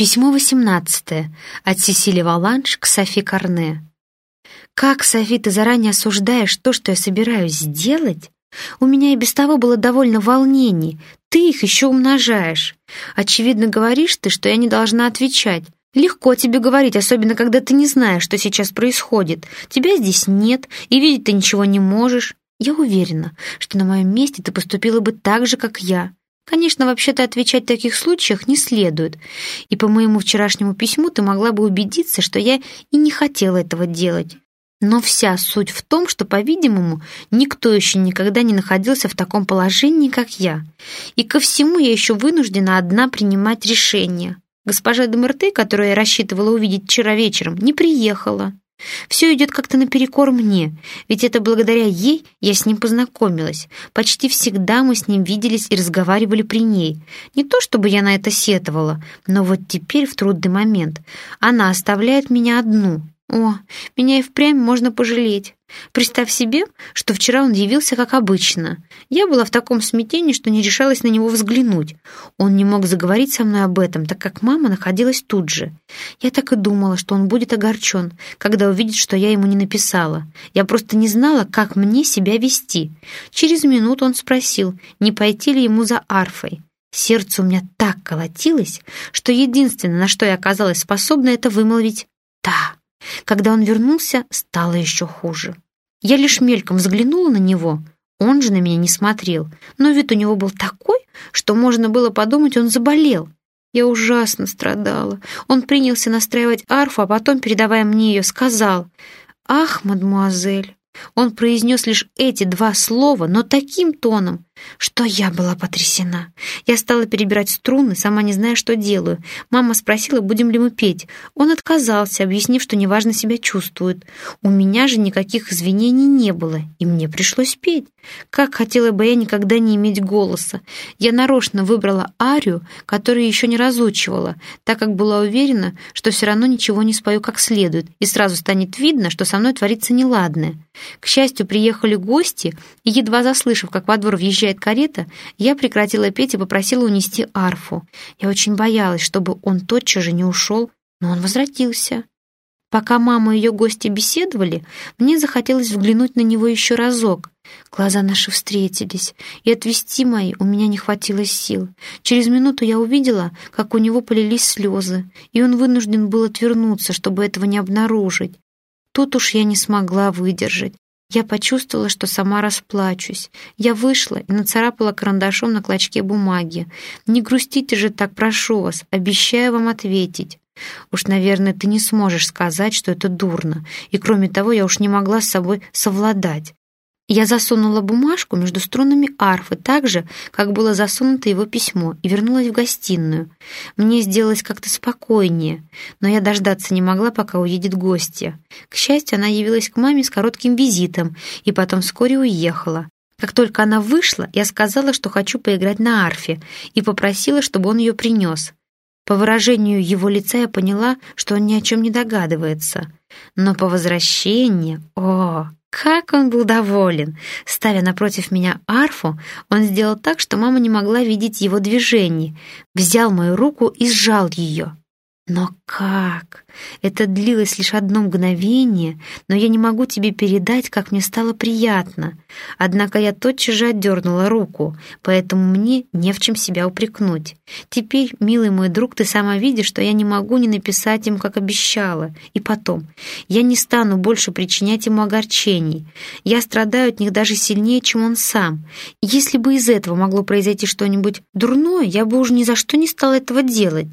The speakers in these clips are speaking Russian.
Письмо 18 от Сесили Валанш к Софи Карне. «Как, Софи, ты заранее осуждаешь то, что я собираюсь сделать? У меня и без того было довольно волнений. Ты их еще умножаешь. Очевидно, говоришь ты, что я не должна отвечать. Легко тебе говорить, особенно когда ты не знаешь, что сейчас происходит. Тебя здесь нет, и видеть ты ничего не можешь. Я уверена, что на моем месте ты поступила бы так же, как я. Конечно, вообще-то отвечать в таких случаях не следует. И по моему вчерашнему письму ты могла бы убедиться, что я и не хотела этого делать. Но вся суть в том, что, по-видимому, никто еще никогда не находился в таком положении, как я. И ко всему я еще вынуждена одна принимать решение. Госпожа Демерте, которую я рассчитывала увидеть вчера вечером, не приехала. Все идет как-то наперекор мне, ведь это благодаря ей я с ним познакомилась. Почти всегда мы с ним виделись и разговаривали при ней. Не то чтобы я на это сетовала, но вот теперь, в трудный момент, она оставляет меня одну, о, меня и впрямь можно пожалеть. Представь себе, что вчера он явился как обычно. Я была в таком смятении, что не решалась на него взглянуть. Он не мог заговорить со мной об этом, так как мама находилась тут же. Я так и думала, что он будет огорчен, когда увидит, что я ему не написала. Я просто не знала, как мне себя вести. Через минуту он спросил, не пойти ли ему за арфой. Сердце у меня так колотилось, что единственное, на что я оказалась способна, это вымолвить «да». Когда он вернулся, стало еще хуже. Я лишь мельком взглянула на него, он же на меня не смотрел, но вид у него был такой, что можно было подумать, он заболел. Я ужасно страдала. Он принялся настраивать арфу, а потом, передавая мне ее, сказал «Ах, мадмуазель, он произнес лишь эти два слова, но таким тоном, что я была потрясена. Я стала перебирать струны, сама не зная, что делаю. Мама спросила, будем ли мы петь. Он отказался, объяснив, что неважно себя чувствует. У меня же никаких извинений не было, и мне пришлось петь. Как хотела бы я никогда не иметь голоса. Я нарочно выбрала арию, которую еще не разучивала, так как была уверена, что все равно ничего не спою как следует, и сразу станет видно, что со мной творится неладное. К счастью, приехали гости, и, едва заслышав, как во двор въезжает карета, я прекратила петь и попросила унести арфу. Я очень боялась, чтобы он тотчас же не ушел, но он возвратился. Пока мама и ее гости беседовали, мне захотелось взглянуть на него еще разок. Глаза наши встретились, и отвести мои у меня не хватило сил. Через минуту я увидела, как у него полились слезы, и он вынужден был отвернуться, чтобы этого не обнаружить. Тут уж я не смогла выдержать. Я почувствовала, что сама расплачусь. Я вышла и нацарапала карандашом на клочке бумаги. «Не грустите же так, прошу вас, обещаю вам ответить». Уж, наверное, ты не сможешь сказать, что это дурно. И кроме того, я уж не могла с собой совладать. Я засунула бумажку между струнами арфы так же, как было засунуто его письмо, и вернулась в гостиную. Мне сделалось как-то спокойнее, но я дождаться не могла, пока уедет гостья. К счастью, она явилась к маме с коротким визитом и потом вскоре уехала. Как только она вышла, я сказала, что хочу поиграть на арфе, и попросила, чтобы он ее принес. По выражению его лица я поняла, что он ни о чем не догадывается. Но по возвращении... О, как он был доволен! Ставя напротив меня арфу, он сделал так, что мама не могла видеть его движений. Взял мою руку и сжал ее. Но как? Это длилось лишь одно мгновение, но я не могу тебе передать, как мне стало приятно. Однако я тотчас же отдернула руку, поэтому мне не в чем себя упрекнуть. Теперь, милый мой друг, ты сама видишь, что я не могу не написать им, как обещала. И потом, я не стану больше причинять ему огорчений. Я страдаю от них даже сильнее, чем он сам. Если бы из этого могло произойти что-нибудь дурное, я бы уже ни за что не стала этого делать.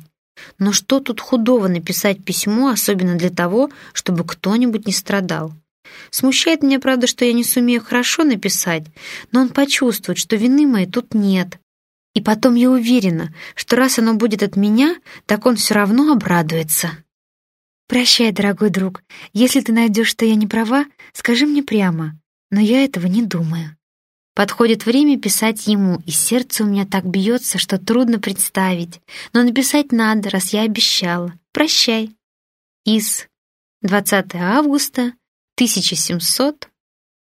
Но что тут худого написать письмо, особенно для того, чтобы кто-нибудь не страдал? Смущает меня, правда, что я не сумею хорошо написать, но он почувствует, что вины моей тут нет. И потом я уверена, что раз оно будет от меня, так он все равно обрадуется. Прощай, дорогой друг. Если ты найдешь, что я не права, скажи мне прямо. Но я этого не думаю. Подходит время писать ему, и сердце у меня так бьется, что трудно представить. Но написать надо, раз я обещала. Прощай. Из 20 августа 1700